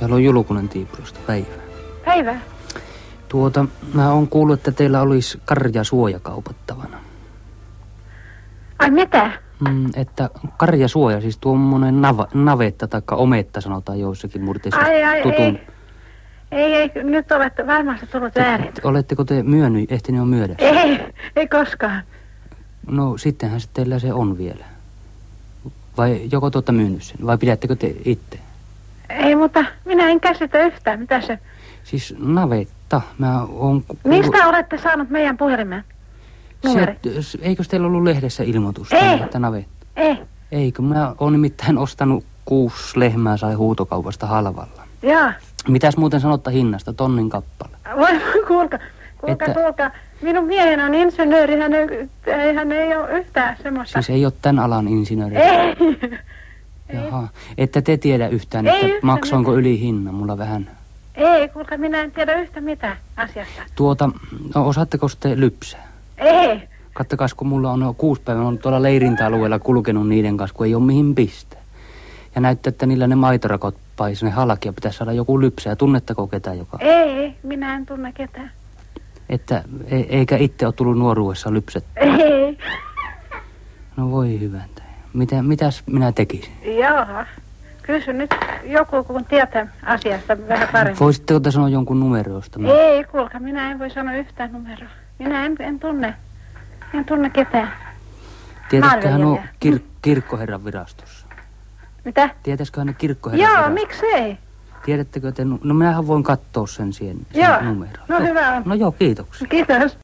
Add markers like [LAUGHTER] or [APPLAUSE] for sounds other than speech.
Täällä on Julkunen Tiipurosta, päivä. Päivä. Tuota, mä oon kuullut, että teillä olisi karja suojakaupattavana. Ai mitä? Mm, että karjasuoja, siis tuommoinen nava, navetta tai ometta sanotaan joissakin murteissa Ai, ai, tutun. ei. Ei, ei, nyt olette varmasti tullut väärin. Oletteko te myönnyt, ehtinyt jo myydä? Ei, ei koskaan. No sittenhän se teillä se on vielä. Vai joko tuota myynyt sen, vai pidättekö te itse? Ei, mutta minä en käsitä yhtään, mitä se... Siis navetta, mä oon Mistä olette saanut meidän puhelimen? Numeri? Se, eikös teillä ollut lehdessä ilmoitus? Ei. Että navetta. Ei. Eikö, mä oon nimittäin ostanut kuusi lehmää sai huutokaupasta halvalla. Joo. Mitäs muuten sanotta hinnasta, tonnin kappale? Voi, kuulka, kuulka, Että- kuulka. Minun mieheni on insinööri, hän ei, ei, hän ei ole yhtään semmoista. Siis ei ole tämän alan insinööri. Ei. [LAUGHS] Jaha. Että te tiedä yhtään, Ei että yhtään maksoinko yli hinnan, mulla vähän. Ei, kuulka, minä en tiedä yhtä mitään asiasta. Tuota, no osaatteko te lypsää? Ei. Kattakaas, kun mulla on jo kuusi päivää, on tuolla leirintäalueella kulkenut niiden kanssa, kun ei ole mihin pistää. Ja näyttää, että niillä ne maitorakot paisi ne halki ja pitäisi saada joku lypsää. Tunnetteko ketään joka? Ei, minä en tunne ketään. Että e- eikä itse ole tullut nuoruudessa lypset. Ei. No voi hyvän Mitä, mitäs minä tekisin? Joo. Kysy nyt joku, kun tietää asiasta vähän paremmin. Voisitteko te sanoa jonkun numero, josta mä... Ei, kuulka, minä en voi sanoa yhtään numeroa. Minä en, en tunne. En tunne ketään. Nuo maanviljelijä. kir- kirkkoherran virastossa? Mitä? Tietäisiköhän ne kirkkoherran Joo, virastossa? miksei? Tiedättekö te? No minähän voin katsoa sen siihen sen Joo. numeron. No hyvä on. No joo, kiitoksia. Kiitos.